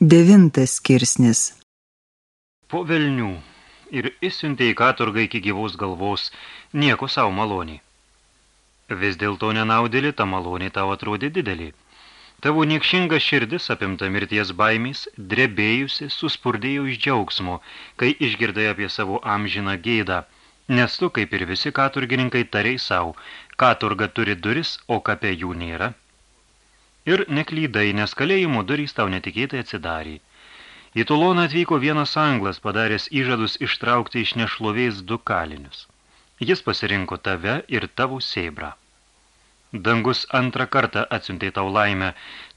Devintas skirsnis Po velnių ir įsiuntė į katurgą iki gyvos galvos, nieko savo malonį. Vis dėlto nenaudėlį, ta malonė tau atrodė didelį. Tavo niekšinga širdis apimta mirties baimės, drebėjusi, suspurdėjo iš džiaugsmo, kai išgirdai apie savo amžiną gėdą, nes tu, kaip ir visi katurgininkai, tariai savo, katurga turi duris, o kape jų nėra. Ir neklydai, nes kalėjimo durys tau netikėtai atsidarė. Į Tuloną atvyko vienas anglas, padaręs įžadus ištraukti iš nešlovės du kalinius. Jis pasirinko tave ir tavo sėbrą. Dangus antrą kartą atsiuntė tau laimę,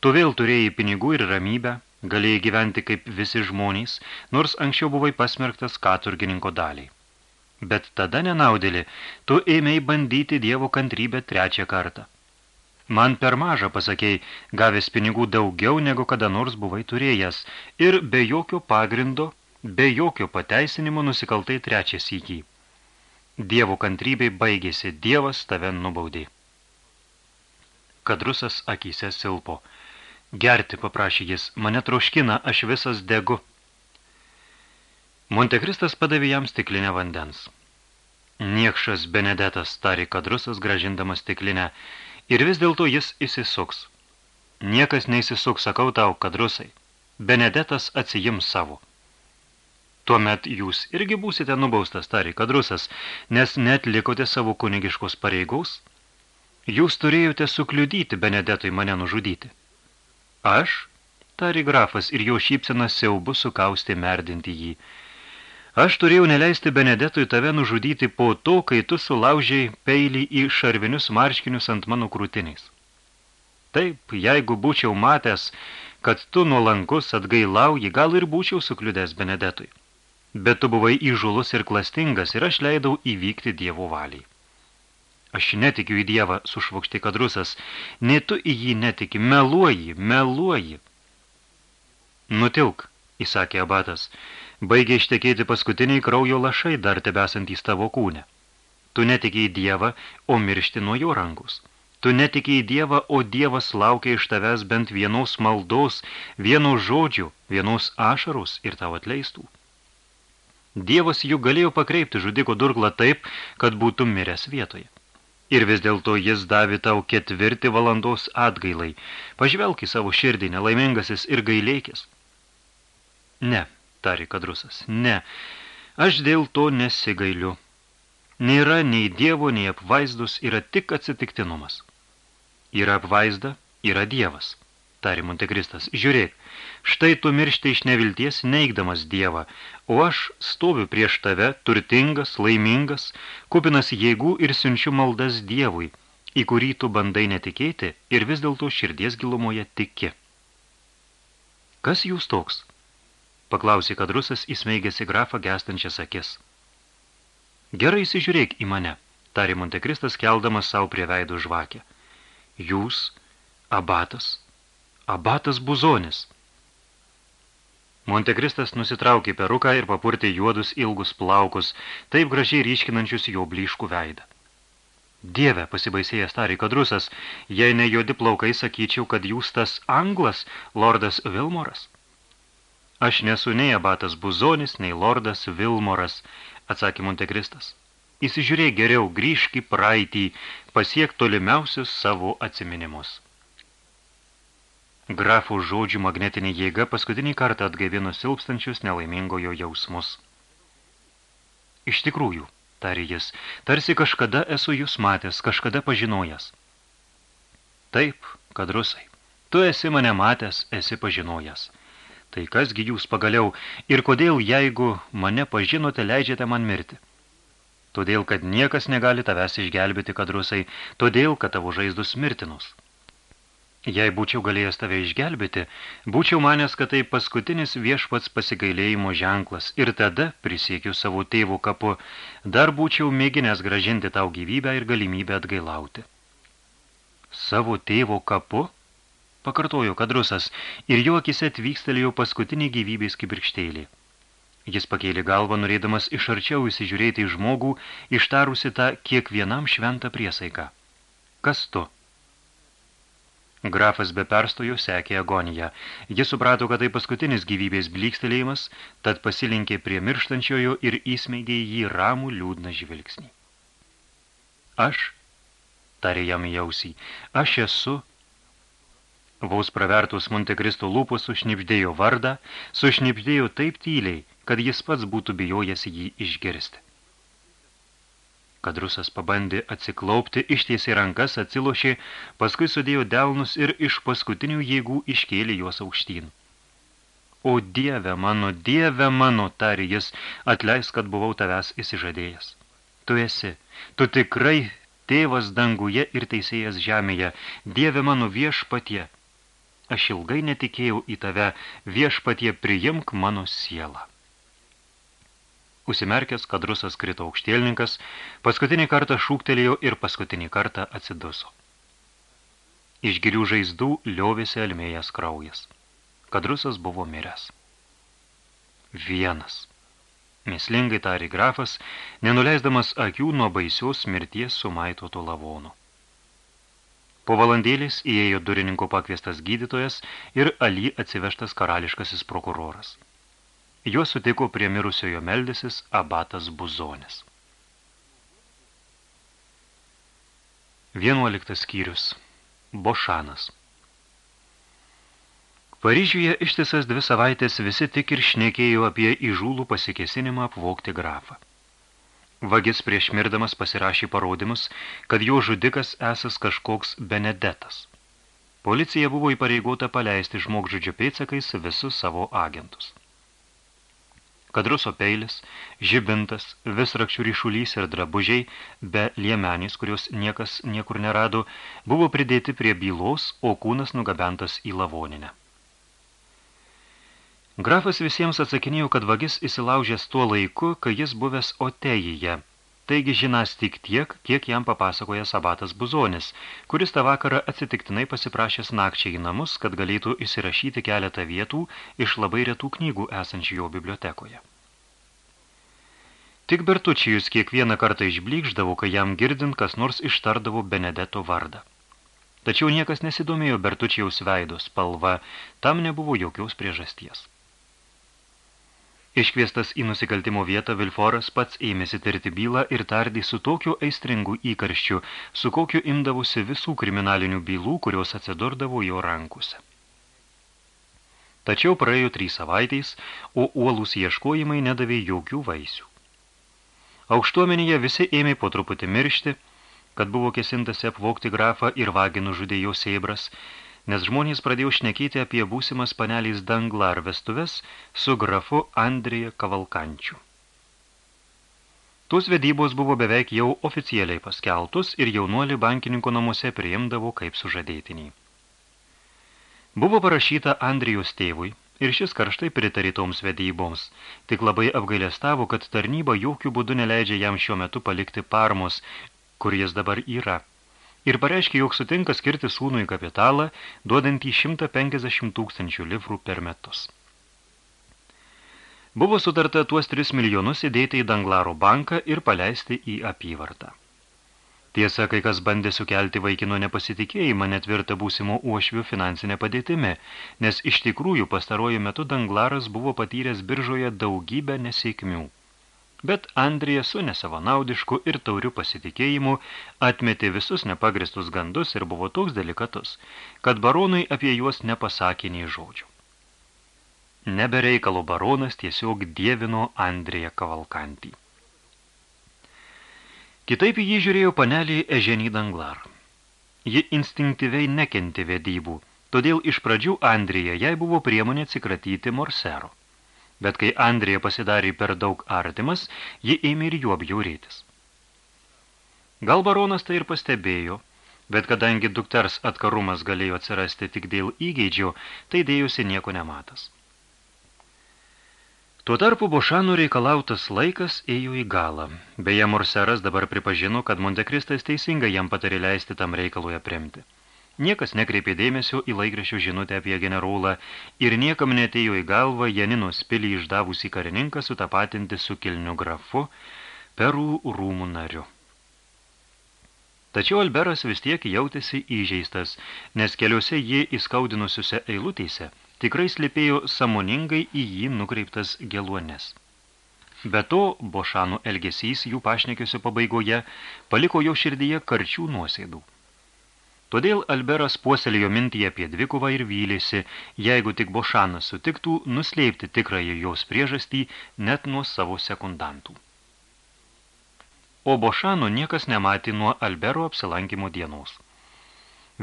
tu vėl turėjai pinigų ir ramybę, galėjai gyventi kaip visi žmonės, nors anksčiau buvai pasmerktas katurgininko daliai. Bet tada nenaudėlį, tu ėmei bandyti Dievo kantrybę trečią kartą. Man per mažą pasakėjai, gavęs pinigų daugiau negu kada nors buvai turėjęs ir be jokio pagrindo, be jokio pateisinimo nusikaltai trečią sykį. Dievo kantrybei baigėsi, Dievas tave nubaudė. Kadrusas akyse silpo. Gerti, paprašė jis, mane troškina, aš visas degu. Montekristas padavė jam stiklinę vandens. Niekšas Benedetas, tarė kadrusas, gražindamas stiklinę, ir vis dėlto jis įsisuks. Niekas neįsisuks, sakau tau, kad rusai. Benedetas atsijims savo. Tuomet jūs irgi būsite nubaustas, tarė kadrusas, nes net likote savo kunigiškos pareigaus. Jūs turėjote sukliudyti Benedetui mane nužudyti. Aš, tarė grafas, ir jo šypsena siaubu sukausti merdinti jį. Aš turėjau neleisti Benedetui tave nužudyti po to, kai tu sulaužiai peilį į šarvinius marškinius ant mano krūtiniais. Taip, jeigu būčiau matęs, kad tu nuolankus atgailauji, gal ir būčiau sukliudęs Benedetui. Bet tu buvai įžulus ir klastingas ir aš leidau įvykti Dievo valiai. Aš netikiu į Dievą, sušvokšti kadrusas, nei tu į jį netiki, meluoji, meluoji. Nutilk, įsakė abatas, baigė ištekėti paskutiniai kraujo lašai dar tebesantys tavo kūne. Tu netikiai Dievą, o miršti nuo jo rankus. Tu netikiai Dievą, o Dievas laukia iš tavęs bent vienos maldos, vieno žodžių, vienos ašaros ir tau atleistų. Dievas juk galėjo pakreipti žudiko durklą taip, kad būtų miręs vietoje. Ir vis dėlto jis davė tau ketvirtį valandos atgailai. Pažvelk į savo širdį, nelaimingasis ir gailėkis. Ne, tarė kadrusas. Ne, aš dėl to nesigailiu. Nėra nei dievo, nei apvaizdus, yra tik atsitiktinumas. Yra apvaizda, yra dievas, tarė Montekristas. Žiūrėk, štai tu miršti iš nevilties, neigdamas dievą, o aš stoviu prieš tave, turtingas, laimingas, kupinas jėgų ir siunčiu maldas dievui, į kurį tu bandai netikėti ir vis dėlto širdies gilumoje tiki. Kas jūs toks? Paklausė, kad rusas įsmeigėsi grafą gestančias akis. Gerai įsižiūrėk į mane, tarė Montekristas, keldamas savo prie veidų žvakę. Jūs, abatas, abatas buzonis. Montekristas nusitraukė peruką ir papurtė juodus ilgus plaukus, taip gražiai ryškinančius jo blyškų veidą. Dieve, pasibaisėjęs tarė kadrusas, jei ne juodi plaukai, sakyčiau, kad jūs tas anglas, lordas Vilmoras. Aš nesu nei abatas Buzonis, nei lordas Vilmoras, atsakė Montekristas. Įsižiūrėk geriau, grįžk į praeitį, pasiek tolimiausius savo atsiminimus. Grafų žodžių magnetinė jėga paskutinį kartą atgaivino silpstančius nelaimingojo jausmus. Iš tikrųjų, tarė jis, tarsi kažkada esu jūs matęs, kažkada pažinojęs. Taip, kad rusai, tu esi mane matęs, esi pažinojęs. Tai kasgi jūs pagaliau ir kodėl, jeigu mane pažinote, leidžiate man mirti? Todėl, kad niekas negali tavęs išgelbėti, kad rusai, todėl, kad tavo žaizdus mirtinus. Jei būčiau galėjęs tave išgelbėti, būčiau manęs, kad tai paskutinis viešpats pasigailėjimo ženklas ir tada, prisiekiu savo tėvų kapu, dar būčiau mėginęs gražinti tau gyvybę ir galimybę atgailauti. Savo tėvo kapu? Pakartojo kadrusas, ir jo akise atvykstelėjo paskutinį gyvybės kibirkštėlį. Jis pakėlė galvą, norėdamas iš arčiau įsižiūrėti į žmogų, ištarusi tą kiekvienam šventą priesaiką. Kas tu? Grafas be perstojo sekė agoniją. Jis suprato, kad tai paskutinis gyvybės blykstelėjimas, tad pasilinkė prie mirštančiojo ir įsmeigė jį ramų liūdną žvilgsnį. Aš, tarė jam jausį, aš esu. Vaus pravertus Montekristo lūpos sušnipždėjo vardą, sušnipždėjo taip tyliai, kad jis pats būtų bijojęs jį išgirsti kad rusas pabandė atsiklaupti, ištiesė rankas, atsilošė, paskui sudėjo delnus ir iš paskutinių jėgų iškėlė juos aukštyn. O dieve mano, dieve mano, tarė jis, atleis, kad buvau tavęs įsižadėjęs. Tu esi, tu tikrai tėvas danguje ir teisėjas žemėje, dieve mano viešpatie. Aš ilgai netikėjau į tave, viešpatie priimk mano sielą. Užsimerkęs, kad rusas krito aukštėlininkas, paskutinį kartą šūktelėjo ir paskutinį kartą atsiduso. Iš gilių žaizdų liovėsi almėjas kraujas. Kadrusas buvo miręs. Vienas. Mislingai tarė grafas, nenuleisdamas akių nuo baisios mirties sumaitoto lavonų. Po valandėlės įėjo durininko pakviestas gydytojas ir Ali atsivežtas karališkasis prokuroras. Juos sutiko prie mirusiojo meldysis abatas Buzonis. 11 skyrius. Bošanas. Paryžiuje ištisas dvi savaitės visi tik ir šnekėjo apie įžūlų pasikesinimą apvokti grafą. Vagis prieš mirdamas pasirašė parodymus, kad jo žudikas esas kažkoks benedetas. Policija buvo įpareigota paleisti žmogžudžio pėdsakais visus savo agentus kad ruso peilis, žibintas, visrakčių ryšulys ir drabužiai, be liemenys, kurios niekas niekur nerado, buvo pridėti prie bylos, o kūnas nugabentas į lavoninę. Grafas visiems atsakinėjo, kad vagis įsilaužęs tuo laiku, kai jis buvęs Otejyje – Taigi žinas tik tiek, kiek jam papasakoja Sabatas Buzonis, kuris tą vakarą atsitiktinai pasiprašęs nakčiai į namus, kad galėtų įsirašyti keletą vietų iš labai retų knygų esančių jo bibliotekoje. Tik Bertučijus kiekvieną kartą išblykždavo, kai jam girdint kas nors ištardavo Benedeto vardą. Tačiau niekas nesidomėjo Bertučijaus veido spalva, tam nebuvo jokios priežasties. Iškviestas į nusikaltimo vietą, Vilforas pats ėmėsi tirti bylą ir tardė su tokiu aistringu įkarščiu, su kokiu imdavusi visų kriminalinių bylų, kurios atsidurdavo jo rankuse. Tačiau praėjo trys savaitės, o uolūs ieškojimai nedavė jokių vaisių. Aukštuomenėje visi ėmė po truputį miršti, kad buvo kesintasi apvokti grafą ir vaginų žudė jo sėbras, nes žmonės pradėjo šnekėti apie būsimas panelės danglar vestuves su grafu Andrija Kavalkančiu. Tos vedybos buvo beveik jau oficialiai paskeltus ir jaunuolį bankininko namuose priimdavo kaip sužadėtinį. Buvo parašyta Andrijos tėvui ir šis karštai pritarė toms vedyboms, tik labai apgailestavo, kad tarnyba jokių būdų neleidžia jam šiuo metu palikti parmos, kur jis dabar yra – ir pareiškė, jog sutinka skirti sūnui kapitalą, duodantį 150 tūkstančių livrų per metus. Buvo sutarta tuos 3 milijonus įdėti į Danglaro banką ir paleisti į apyvartą. Tiesa, kai kas bandė sukelti vaikino nepasitikėjimą netvirtą būsimo uošvių finansinę padėtimi, nes iš tikrųjų pastaruoju metu Danglaras buvo patyręs biržoje daugybę nesėkmių bet Andrija su nesavanaudišku ir tauriu pasitikėjimu atmetė visus nepagristus gandus ir buvo toks delikatus, kad baronui apie juos nepasakė nei žodžių. Nebereikalo baronas tiesiog dievino Andriją Kavalkantį. Kitaip jį žiūrėjo panelį Eženį Danglar. Ji instinktyviai nekenti vedybų, todėl iš pradžių Andrija jai buvo priemonė atsikratyti Morsero bet kai Andrija pasidarė per daug artimas, ji ėmė ir juo bjaurėtis. Gal baronas tai ir pastebėjo, bet kadangi dukters atkarumas galėjo atsirasti tik dėl įgeidžio, tai dėjusi nieko nematas. Tuo tarpu Bošanų reikalautas laikas ėjo į galą. Beje, Morseras dabar pripažino, kad Montekristas teisingai jam patarė leisti tam reikalui apremti. Niekas nekreipė dėmesio į laikraščių žinutę apie generolą ir niekam netėjo į galvą Janinos pilį išdavusį karininką sutapatinti su kilniu grafu Perų rūmų nariu. Tačiau Alberas vis tiek jautėsi įžeistas, nes keliuose jį įskaudinusiuose eilutėse tikrai slėpėjo samoningai į jį nukreiptas geluones. Be to, Bošanų elgesys jų pašnekiuose pabaigoje paliko jo širdyje karčių nuosėdų. Todėl Alberas puoselėjo mintį apie dvikovą ir vylėsi, jeigu tik Bošanas sutiktų nuslėpti tikrąją jos priežastį net nuo savo sekundantų o Bošano niekas nematė nuo Albero apsilankimo dienos.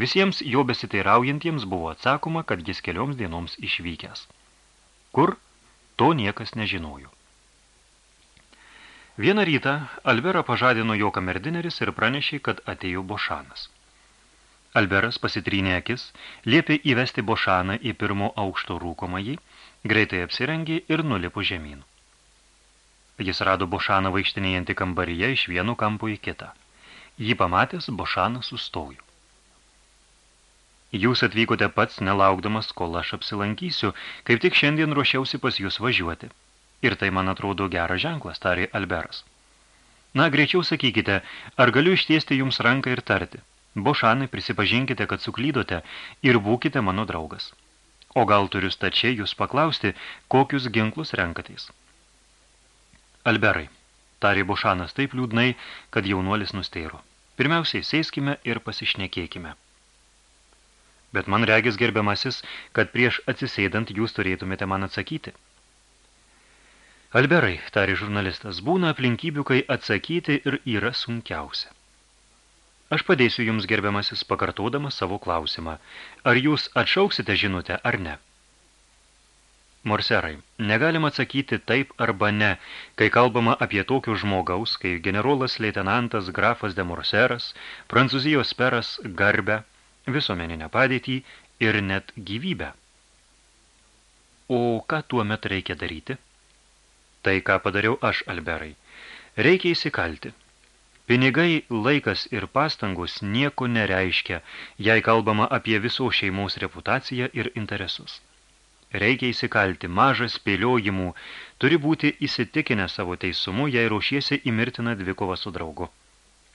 Visiems jo besiteiraujantiems buvo atsakoma, kad jis kelioms dienoms išvykęs. Kur? To niekas nežinojo. Vieną rytą Alberą pažadino jo kamerdineris ir pranešė, kad atėjo Bošanas. Alberas pasitrynė akis, liepė įvesti Bošaną į pirmo aukšto rūkomąjį, greitai apsirengė ir nulipo žemyn. Jis rado Bošaną vaikštinėjantį kambaryje iš vieno kampo į kitą. Jį pamatęs, Bošanas sustojo. Jūs atvykote pats, nelaukdamas, kol aš apsilankysiu, kaip tik šiandien ruošiausi pas jūs važiuoti. Ir tai, man atrodo, geras ženklas, tarė Alberas. Na, greičiau sakykite, ar galiu ištiesti jums ranką ir tarti. Bošanai, prisipažinkite, kad suklydote ir būkite mano draugas. O gal turiu stačiai jūs paklausti, kokius ginklus renkatės. Alberai, tarė Bošanas taip liūdnai, kad jaunuolis nusteiro. Pirmiausiai sėskime ir pasišnekėkime. Bet man regis gerbiamasis, kad prieš atsisėdant jūs turėtumėte man atsakyti. Alberai, tarė žurnalistas, būna aplinkybių, kai atsakyti ir yra sunkiausia. Aš padėsiu jums gerbiamasis pakartodamas savo klausimą. Ar jūs atšauksite žinutę ar ne? Morserai, negalima atsakyti taip arba ne, kai kalbama apie tokius žmogaus, kai generolas leitenantas grafas de Morseras, prancūzijos peras garbę, visuomeninę padėtį ir net gyvybę. O ką tuo met reikia daryti? Tai, ką padariau aš, Alberai. Reikia įsikalti. Pinigai, laikas ir pastangos nieko nereiškia, jei kalbama apie viso šeimos reputaciją ir interesus. Reikia įsikalti mažas spėliojimų, turi būti įsitikinę savo teisumu, jei ruošiesi į mirtiną dvikovą su draugu.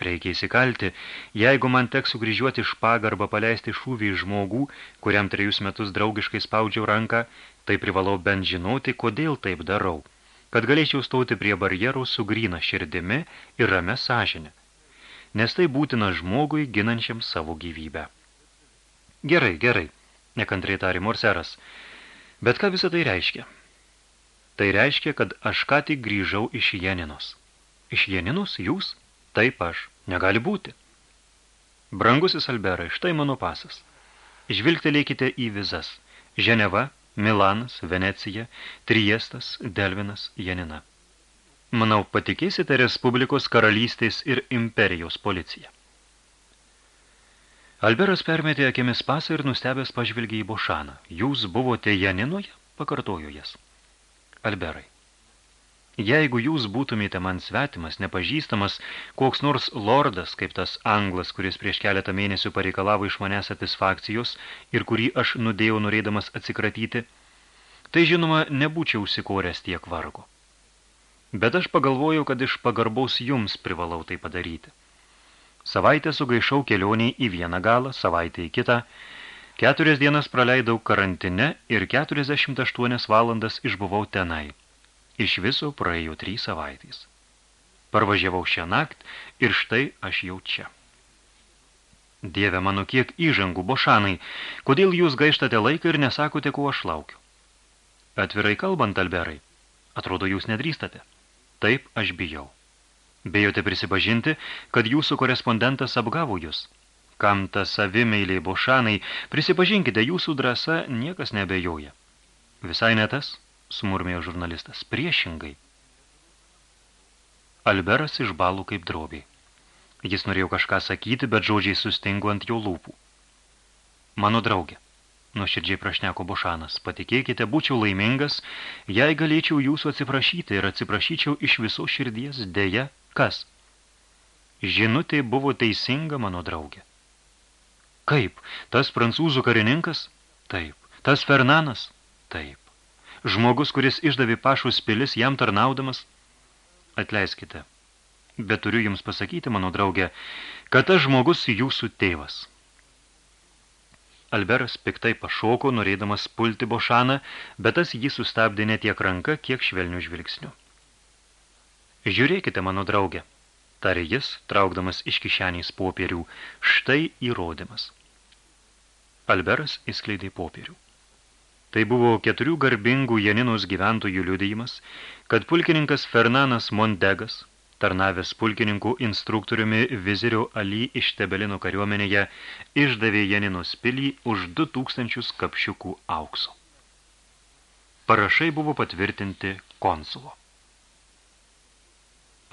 Reikia įsikalti, jeigu man teks sukryžiuoti špagą arba paleisti šūvį žmogų, kuriam trejus metus draugiškai spaudžiau ranką, tai privalau bent žinoti, kodėl taip darau, kad galėčiau stauti prie barjerų su gryna širdimi ir rame sąžinė, nes tai būtina žmogui ginančiam savo gyvybę. Gerai, gerai, nekantriai tari Morseras, Bet ką visą tai reiškia? Tai reiškia, kad aš ką tik grįžau iš Jeninos. Iš Jeninos jūs? Taip aš. Negali būti. Brangusis Alberai, štai mano pasas. Žvilgtelėkite į vizas. Ženeva, Milanas, Venecija, Triestas, Delvinas, Janina. Manau, patikėsite Respublikos karalystės ir imperijos policiją. Alberas permetė akimis pasą ir nustebęs pažvilgė į Bošaną. Jūs buvote Janinoje? pakartojo jas. Alberai. Jeigu jūs būtumėte man svetimas, nepažįstamas, koks nors lordas, kaip tas anglas, kuris prieš keletą mėnesių pareikalavo iš manęs satisfakcijos ir kurį aš nudėjau norėdamas atsikratyti, tai žinoma, nebūčiau užsikoręs tiek vargo. Bet aš pagalvojau, kad iš pagarbaus jums privalau tai padaryti. Savaitę sugaišau kelioniai į vieną galą, savaitę į kitą. Keturias dienas praleidau karantine ir 48 valandas išbuvau tenai. Iš viso praėjo trys savaitės. Parvažiavau šią nakt ir štai aš jau čia. Dieve mano, kiek įžangų, bošanai, kodėl jūs gaištate laiką ir nesakote, kuo aš laukiu? Atvirai kalbant, Alberai, atrodo, jūs nedrįstate. Taip, aš bijau. Bejote prisipažinti, kad jūsų korespondentas apgavo jūs. Kam ta savimeiliai bošanai, prisipažinkite, jūsų drąsa niekas nebejoja. Visai ne tas, sumurmėjo žurnalistas, priešingai. Alberas išbalų kaip drobiai. Jis norėjo kažką sakyti, bet žodžiai sustingo ant jo lūpų. Mano draugė, nuoširdžiai prašneko Bošanas, patikėkite, būčiau laimingas, jei galėčiau jūsų atsiprašyti ir atsiprašyčiau iš viso širdies, dėja, Kas? Žinutė buvo teisinga mano draugė. Kaip? Tas prancūzų karininkas? Taip. Tas Fernanas? Taip. Žmogus, kuris išdavė pašus pilis jam tarnaudamas? Atleiskite. bet turiu jums pasakyti, mano draugė, kad tas žmogus jūsų tėvas. Alberas piktai pašoko, norėdamas pulti Bošaną, bet tas jį sustabdė ne tiek ranka, kiek švelnių žvilgsnių. Žiūrėkite, mano draugė, tarė jis, traukdamas iš kišenės popierių, štai įrodymas. Alberas įskleidė popierių. Tai buvo keturių garbingų Janinos gyventojų liudijimas, kad pulkininkas Fernanas Mondegas, tarnavęs pulkininkų instruktoriumi vizirio Ali iš Tebelino kariuomenėje, išdavė Janinos pilį už 2000 kapšiukų aukso. Parašai buvo patvirtinti konsulo.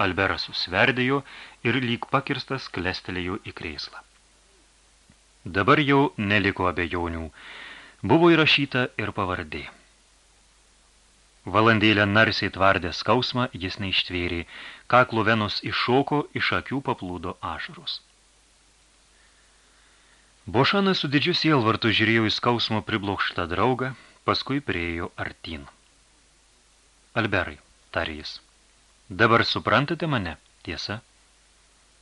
Alberas susverdėjo ir lyg pakirstas klestelėjo į kreislą. Dabar jau neliko abejonių, Buvo įrašyta ir pavardė. Valandėlę narsiai tvardė skausmą, jis neištvėrė, kaklo venos iššoko, iš akių paplūdo ašaros. Bošanas su didžiu sielvartu žiūrėjo į skausmo priblokštą draugą, paskui priejo artin. Alberai, tarė jis, dabar suprantate mane, tiesa?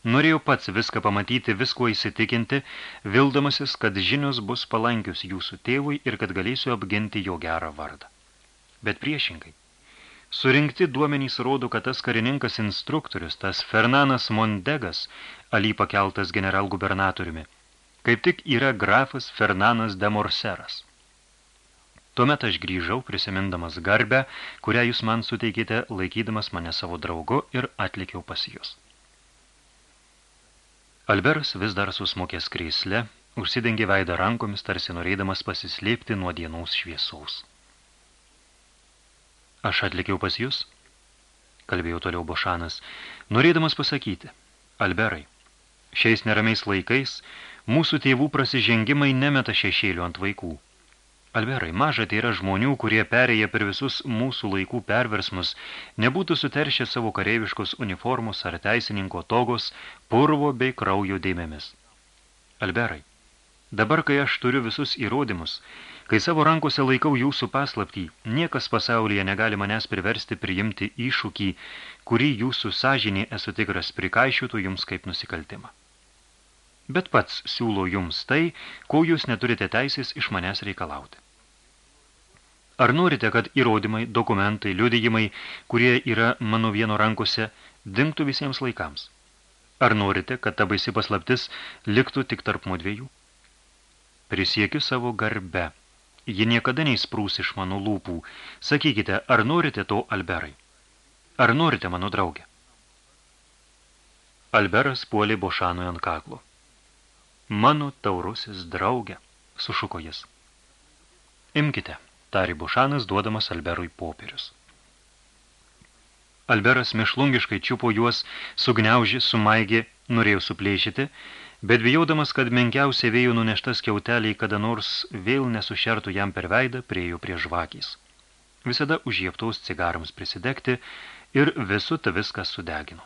Norėjau pats viską pamatyti, visko įsitikinti, vildamasis, kad žinios bus palankius jūsų tėvui ir kad galėsiu apginti jo gerą vardą. Bet priešingai. Surinkti duomenys rodo, kad tas karininkas instruktorius, tas Fernanas Mondegas, aly pakeltas generalgubernatoriumi, kaip tik yra grafas Fernanas de Morseras. Tuomet aš grįžau, prisimindamas garbę, kurią jūs man suteikėte, laikydamas mane savo draugu ir atlikiau pas jūs. Alberas vis dar susmokęs kreisle, užsidengė veidą rankomis, tarsi norėdamas pasislėpti nuo dienos šviesaus. Aš atlikiau pas jūs, kalbėjau toliau Bošanas, norėdamas pasakyti, Alberai, šiais neramiais laikais mūsų tėvų prasižengimai nemeta šešėlių ant vaikų. Alberai, maža tai yra žmonių, kurie perėję per visus mūsų laikų perversmus, nebūtų suteršę savo kareiviškos uniformos ar teisininko togos purvo bei kraujo dėmėmis. Alberai, dabar, kai aš turiu visus įrodymus, kai savo rankose laikau jūsų paslaptį, niekas pasaulyje negali manęs priversti priimti iššūkį, kurį jūsų sąžinė esu tikras prikaišiutų jums kaip nusikaltimą bet pats siūlo jums tai, ko jūs neturite teisės iš manęs reikalauti. Ar norite, kad įrodymai, dokumentai, liudijimai, kurie yra mano vieno rankose, dingtų visiems laikams? Ar norite, kad ta baisi paslaptis liktų tik tarp mudviejų? Prisiekiu savo garbe. Ji niekada neįsprūs iš mano lūpų. Sakykite, ar norite to, Alberai? Ar norite mano draugę? Alberas puolė Bošanui ant kaklo. Mano taurusis draugė, sušuko jis. Imkite, tari Bušanas, duodamas Alberui popierius. Alberas mešlungiškai čiupo juos, sugniaužė, sumaigė, norėjo suplėšyti, bet bijaudamas, kad menkiausia vėjų nuneštas kiauteliai kada nors vėl nesušertų jam per veidą, priejo prie žvakys. Visada užjieptaus cigarams prisidegti ir visu ta viską sudegino.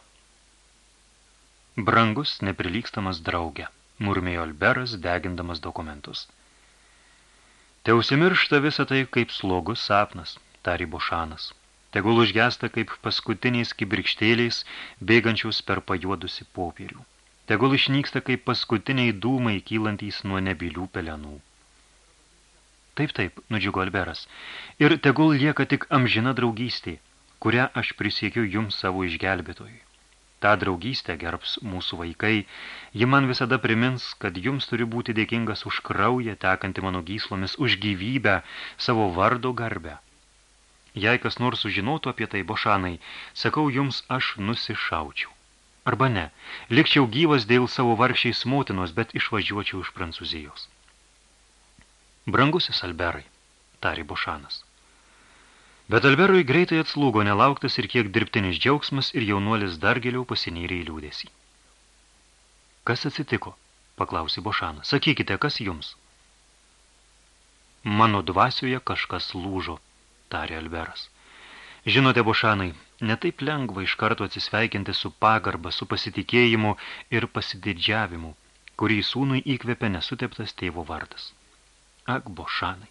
Brangus, neprilykstamas draugė murmėjo Alberas, degindamas dokumentus. Te užsimiršta visą tai kaip slogus sapnas, tari Bošanas. Tegul užgesta kaip paskutiniais kibirkštėliais, bėgančius per pajuodusi popierių. Tegul išnyksta kaip paskutiniai dūmai kylantys nuo nebilių pelenų. Taip, taip, nudžiugo Alberas. Ir tegul lieka tik amžina draugystė, kurią aš prisiekiu jums savo išgelbėtojui. Ta draugystę gerbs mūsų vaikai, ji man visada primins, kad jums turi būti dėkingas už kraują, tekantį mano gyslomis, už gyvybę, savo vardo garbę. Jei kas nors sužinotų apie tai, bošanai, sakau jums, aš nusišaučiau. Arba ne, likčiau gyvas dėl savo vargšiais motinos, bet išvažiuočiau iš Prancūzijos. Brangusis Alberai, tari Bošanas. Bet Alberui greitai atslūgo nelauktas ir kiek dirbtinis džiaugsmas ir jaunuolis dar giliau pasinyrė į liūdėsį. Kas atsitiko? paklausė Bošanas. Sakykite, kas jums? Mano dvasioje kažkas lūžo, tarė Alberas. Žinote, Bošanai, netaip lengva iš karto atsisveikinti su pagarba, su pasitikėjimu ir pasididžiavimu, kurį sūnui įkvėpė nesuteptas tėvo vardas. Ak, Bošanai,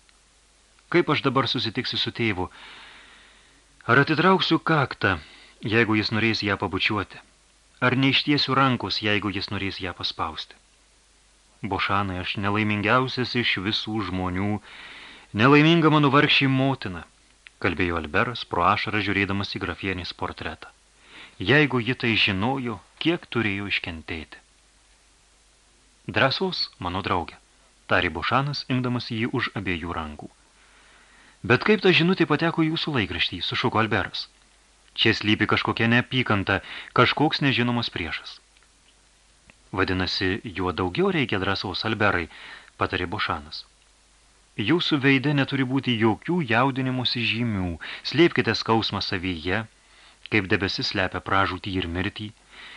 kaip aš dabar susitiksiu su tėvu, Ar atitrauksiu kaktą, jeigu jis norės ją pabučiuoti? ar neištiesiu rankos, jeigu jis norės ją paspausti. Bošanai, aš nelaimingiausias iš visų žmonių, nelaiminga mano vargšį motina, kalbėjo Alberas pro ašarą žiūrėdamas į grafienės portretą. Jeigu ji tai žinojo, kiek turėjo iškentėti. Drąsos, mano draugė, tarė Bošanas, imdamas jį už abiejų rankų. Bet kaip ta žinutė pateko jūsų laikraštį, sušuko Alberas. Čia slypi kažkokia neapykanta, kažkoks nežinomas priešas. Vadinasi, juo daugiau reikia drąsaus, Alberai, patarė Bošanas. Jūsų veide neturi būti jokių jaudinimusi žymių, slėpkite skausmą savyje, kaip debesis slepia pražūtį ir mirtį,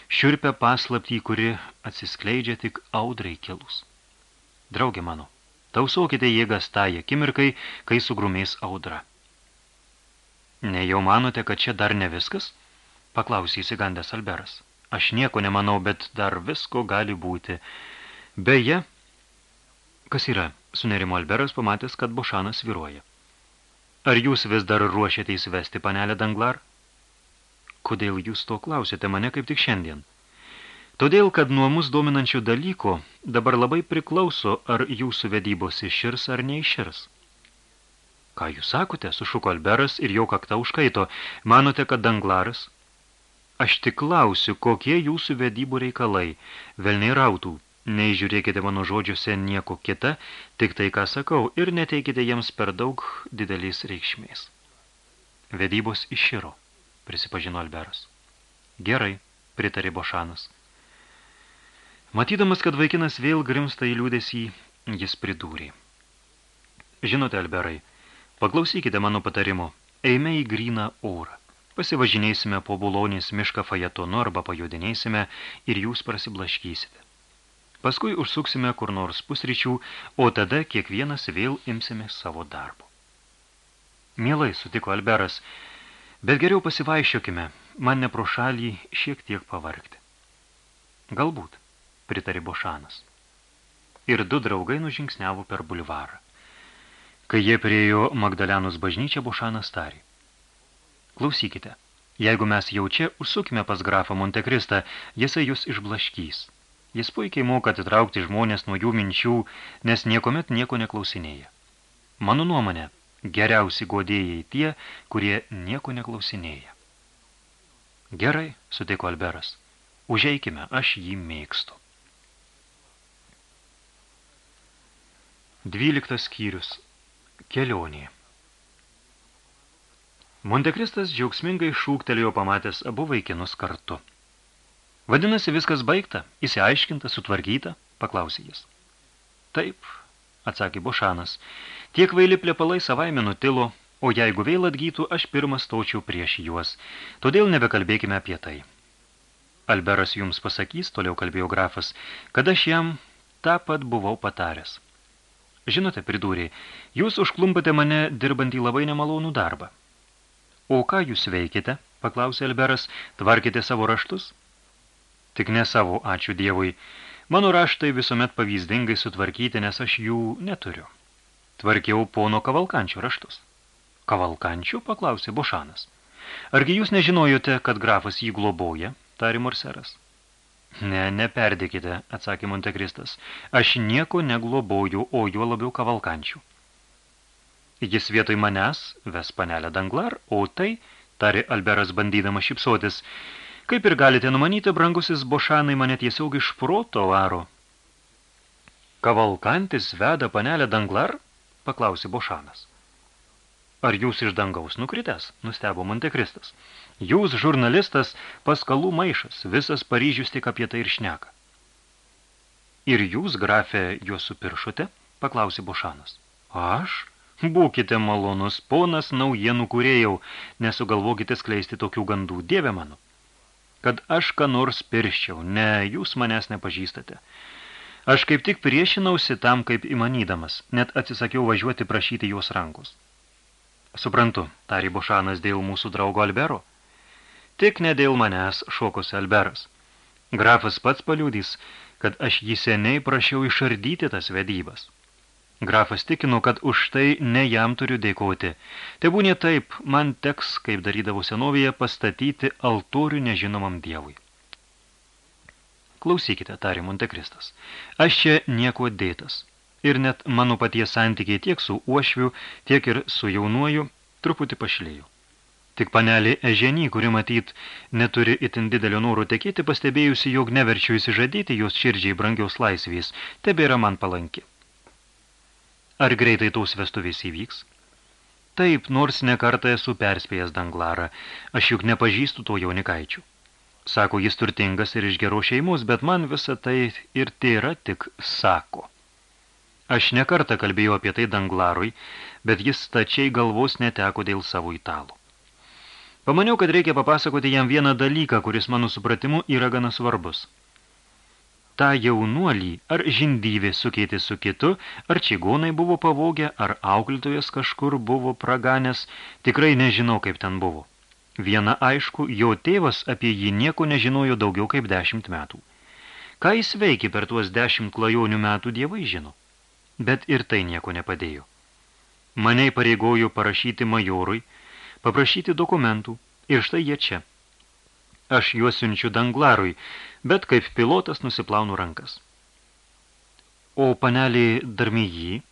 šiurpia paslaptį, kuri atsiskleidžia tik audrai kilus. Draugė mano, tausokite jėgas tą akimirkai, kai sugrumės audra. Ne jau manote, kad čia dar ne viskas? Paklausė įsigandęs Alberas. Aš nieko nemanau, bet dar visko gali būti. Beje, kas yra? Sunerimo Alberas pamatęs, kad Bošanas viruoja. Ar jūs vis dar ruošiate įsivesti panelę Danglar? Kodėl jūs to klausėte mane kaip tik šiandien? Todėl, kad nuo mus dominančių dalykų dabar labai priklauso, ar jūsų vedybos iširs ar neiširs. Ką jūs sakote, sušuko Alberas ir jau kaktą užkaito. Manote, kad danglaras? Aš tik klausiu, kokie jūsų vedybų reikalai. Velniai rautų. Neįžiūrėkite mano žodžiuose nieko kita, tik tai, ką sakau, ir neteikite jiems per daug didelės reikšmės. Vedybos iširo, prisipažino Alberas. Gerai, pritarė Bošanas. Matydamas, kad vaikinas vėl grimsta į liūdėsį, jis pridūrė. Žinote, Alberai, Paklausykite mano patarimo. Eime į gryną orą. Pasivažinėsime po bulonės mišką fajetonu arba pajodinėsime ir jūs prasiblaškysite. Paskui užsuksime kur nors pusryčių, o tada kiekvienas vėl imsime savo darbo. Mielai, sutiko Alberas, bet geriau pasivaiščiokime, man ne pro šalį šiek tiek pavargti. Galbūt, pritarė Bošanas. Ir du draugai nužingsniavo per bulvarą. Kai jie priejo Magdalenos bažnyčią, Bušanas tarė. Klausykite, jeigu mes jau čia užsukime pas grafą Montekristą, jisai jūs išblaškys. Jis puikiai moka atitraukti žmonės nuo jų minčių, nes niekomet nieko neklausinėja. Mano nuomonė, geriausi godėjai tie, kurie nieko neklausinėja. Gerai, sutiko Alberas. Užeikime, aš jį mėgstu. Dvyliktas skyrius Kelionė Montekristas džiaugsmingai šūktelėjo pamatęs abu vaikinus kartu. Vadinasi, viskas baigta, įsiaiškinta, sutvarkyta, paklausė jis. Taip, atsakė Bošanas, tiek vaili plepalai savaime nutilo, o jeigu vėl atgytų, aš pirmas stočiau prieš juos, todėl nebekalbėkime apie tai. Alberas jums pasakys, toliau kalbėjo grafas, kad aš jam tą pat buvau pataręs. Žinote, pridūrė, jūs užklumpate mane dirbantį labai nemalonų darbą. O ką jūs veikite? paklausė Alberas, tvarkite savo raštus? Tik ne savo, ačiū Dievui. Mano raštai visuomet pavyzdingai sutvarkyti, nes aš jų neturiu. Tvarkiau pono Kavalkančio raštus. Kavalkančių? paklausė Bošanas. Argi jūs nežinojote, kad grafas jį globoja? tarė Morseras. Ne, neperdėkite, atsakė Montekristas. Aš nieko negloboju, o juo labiau kavalkančių. Jis vietoj manęs ves panelę danglar, o tai, tarė Alberas bandydama šipsotis, kaip ir galite numanyti, brangusis bošanai mane tiesiog iš proto varo. Kavalkantis veda panelę danglar? paklausė bošanas. Ar jūs iš dangaus nukritęs? nustebo Montekristas. Jūs, žurnalistas, paskalų maišas, visas Paryžius tik apie tai ir šneka. Ir jūs, grafė, juos supiršote? paklausė Bošanas. Aš? Būkite malonus, ponas naujienų kūrėjau, nesugalvokite skleisti tokių gandų, dieve mano. Kad aš ką nors pirščiau, ne, jūs manęs nepažįstate. Aš kaip tik priešinausi tam, kaip įmanydamas, net atsisakiau važiuoti prašyti jos rankos. Suprantu, tarė Bošanas dėl mūsų draugo Albero. Tik ne dėl manęs šokosi Alberas. Grafas pats paliūdys, kad aš jį seniai prašiau išardyti tas vedybas. Grafas tikino, kad už tai ne jam turiu dėkoti. Tebūnė taip, man teks, kaip darydavo senovėje, pastatyti altorių nežinomam dievui. Klausykite, tarė Montekristas. Aš čia nieko dėtas. Ir net mano paties santykiai tiek su uošviu, tiek ir su jaunuoju truputį pašlėjo. Tik panelį Eženį, kuri matyt neturi itin didelio noro tekėti, pastebėjusi, jog neverčiu įsižadėti jos širdžiai brangiaus laisvės, tebėra man palanki. Ar greitai tos vestuvės įvyks? Taip, nors nekartą esu perspėjęs Danglarą, aš juk nepažįstu to jaunikaičių. Sako, jis turtingas ir iš geros šeimos, bet man visa tai ir yra tik sako. Aš nekartą kalbėjau apie tai Danglarui, bet jis stačiai galvos neteko dėl savo italų. Pamaniau, kad reikia papasakoti jam vieną dalyką, kuris mano supratimu yra gana svarbus. Ta jaunuolį ar žindyvė sukeitė su kitu, ar čigonai buvo pavogę, ar auklitojas kažkur buvo praganęs, tikrai nežinau, kaip ten buvo. Viena aišku, jo tėvas apie jį nieko nežinojo daugiau kaip dešimt metų. Ką jis veikė per tuos dešimt klajonių metų dievai žino? Bet ir tai nieko nepadėjo. Mane pareigojo parašyti majorui, paprašyti dokumentų ir štai jie čia. Aš juos siunčiu danglarui, bet kaip pilotas nusiplaunu rankas. O panelį darmyjį,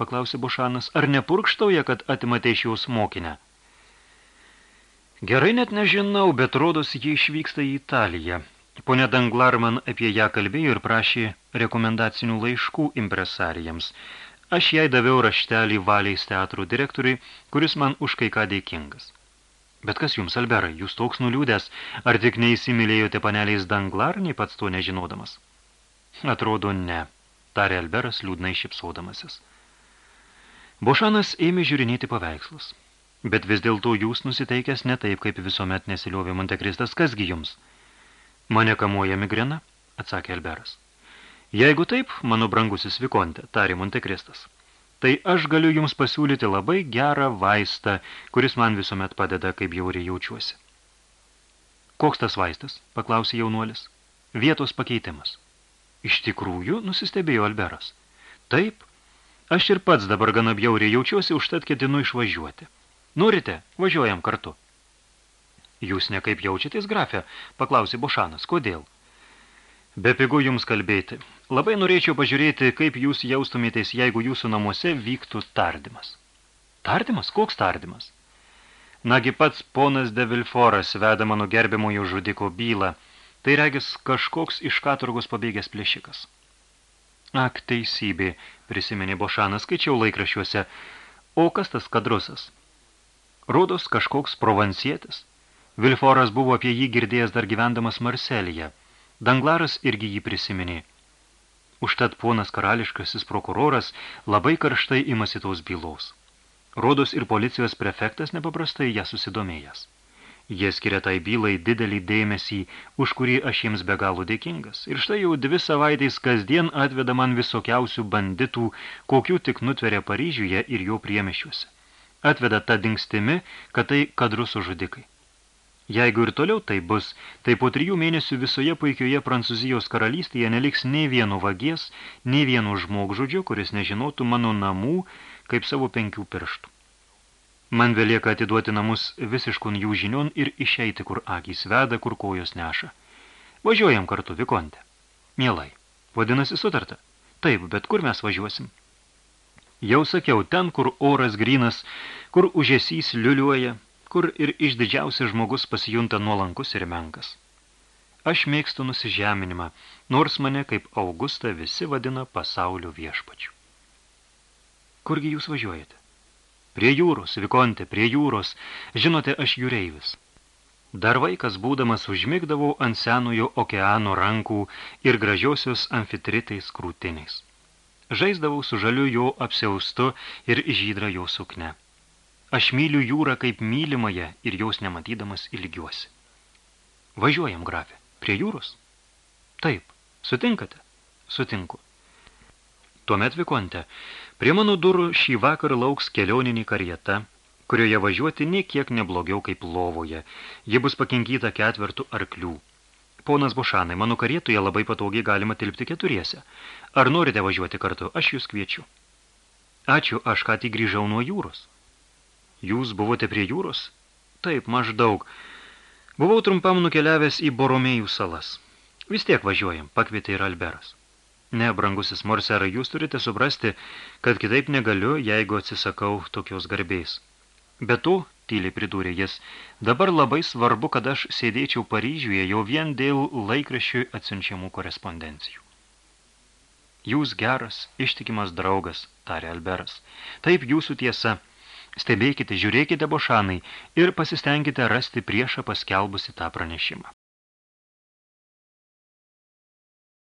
paklausė Bošanas, ar nepurkštauja, kad atimate iš jaus mokinę? Gerai net nežinau, bet rodos jį išvyksta į Italiją. Pone Danglarman apie ją kalbėjo ir prašė rekomendacinių laiškų impresarijams. Aš jai daviau raštelį valiais teatro direktoriui, kuris man už kai ką dėkingas. Bet kas jums, Alberai, jūs toks nuliūdęs, ar tik neįsimylėjote paneliais danglar, nei pats to nežinodamas? Atrodo, ne, tarė Alberas liūdnai šipsodamasis. Bošanas ėmė žiūrinėti paveikslus. Bet vis dėlto jūs nusiteikęs ne taip, kaip visuomet nesiliovė Montekristas, kasgi jums? Mane kamuoja migrena, atsakė Alberas. Jeigu taip, mano brangusis Vikonte, tarė Montekristas, tai aš galiu jums pasiūlyti labai gerą vaistą, kuris man visuomet padeda, kaip jauriai jaučiuosi. Koks tas vaistas? paklausė jaunuolis. Vietos pakeitimas. Iš tikrųjų, nusistebėjo Alberas. Taip, aš ir pats dabar gana bjauriai jaučiuosi, užtat ketinu išvažiuoti. Norite, važiuojam kartu. Jūs nekaip jaučiatės, grafė, paklausė Bošanas. Kodėl? Be pigų jums kalbėti. Labai norėčiau pažiūrėti, kaip jūs jaustumėtės, jeigu jūsų namuose vyktų tardymas. Tardymas? Koks tardymas? Nagi pats ponas de Vilforas veda mano gerbimojo žudiko bylą. Tai regis kažkoks iš katurgos pabėgęs plėšikas. Ak, teisybė, prisiminė Bošanas, skaičiau laikrašiuose. O kas tas kadrusas? Rodos kažkoks provansietis. Vilforas buvo apie jį girdėjęs dar gyvendamas Marselyje – Danglaras irgi jį prisiminė. Užtat ponas karališkasis prokuroras labai karštai imasi tos bylos. Rodos ir policijos prefektas nepaprastai ją susidomėjęs. Jie skiria tai bylai didelį dėmesį, už kurį aš jiems be galo dėkingas. Ir štai jau dvi savaitės kasdien atveda man visokiausių banditų, kokių tik nutveria Paryžiuje ir jo priemešiuose. Atveda tą dingstimi, kad tai kadrusų žudikai. Jeigu ir toliau tai bus, tai po trijų mėnesių visoje puikioje Prancūzijos karalystėje neliks nei vieno vagies, nei vieno žmogžudžio, kuris nežinotų mano namų kaip savo penkių pirštų. Man vėlieka atiduoti namus visiškun jų žinion ir išeiti, kur akys veda, kur kojos neša. Važiuojam kartu, Vikonte. Mielai. Vadinasi sutarta. Taip, bet kur mes važiuosim? Jau sakiau, ten, kur oras grinas, kur užesys liuliuoja, kur ir išdidžiausias žmogus pasijunta nuolankus ir menkas. Aš mėgstu nusižeminimą, nors mane kaip Augusta visi vadina pasaulio viešpačiu. Kurgi jūs važiuojate? Prie jūros, Vikonte, prie jūros, žinote, aš jūreivis. Dar vaikas būdamas užmigdavau ant senojo okeano rankų ir gražiosios amfitritais krūtiniais. Žaisdavau su žaliu jo apsiaustu ir žydra jo sukne. Aš myliu jūrą kaip mylimąją ir jaus nematydamas ilgiuosi. Važiuojam, grafė. Prie jūros? Taip. Sutinkate? Sutinku. Tuomet Vikonte, prie mano durų šį vakar lauks kelioninį karietą, kurioje važiuoti nie kiek neblogiau kaip lovoje. Ji bus pakinkyta ketvertų arklių. Ponas Bošanai, mano karietoje labai patogiai galima tilpti keturiese. Ar norite važiuoti kartu? Aš jūs kviečiu. Ačiū, aš ką tik grįžau nuo jūros. Jūs buvote prie jūros? Taip, maždaug. Buvau trumpam nukeliavęs į Boromėjų salas. Vis tiek važiuojam, pakvietė ir Alberas. Ne, brangusis Morserai, jūs turite suprasti, kad kitaip negaliu, jeigu atsisakau tokios garbės. Bet tu, tyliai pridūrė jis, dabar labai svarbu, kad aš sėdėčiau Paryžiuje jau vien dėl laikraščiui atsiunčiamų korespondencijų. Jūs geras, ištikimas draugas, tarė Alberas. Taip jūsų tiesa. Stebėkite, žiūrėkite bošanai ir pasistengkite rasti priešą paskelbusi tą pranešimą.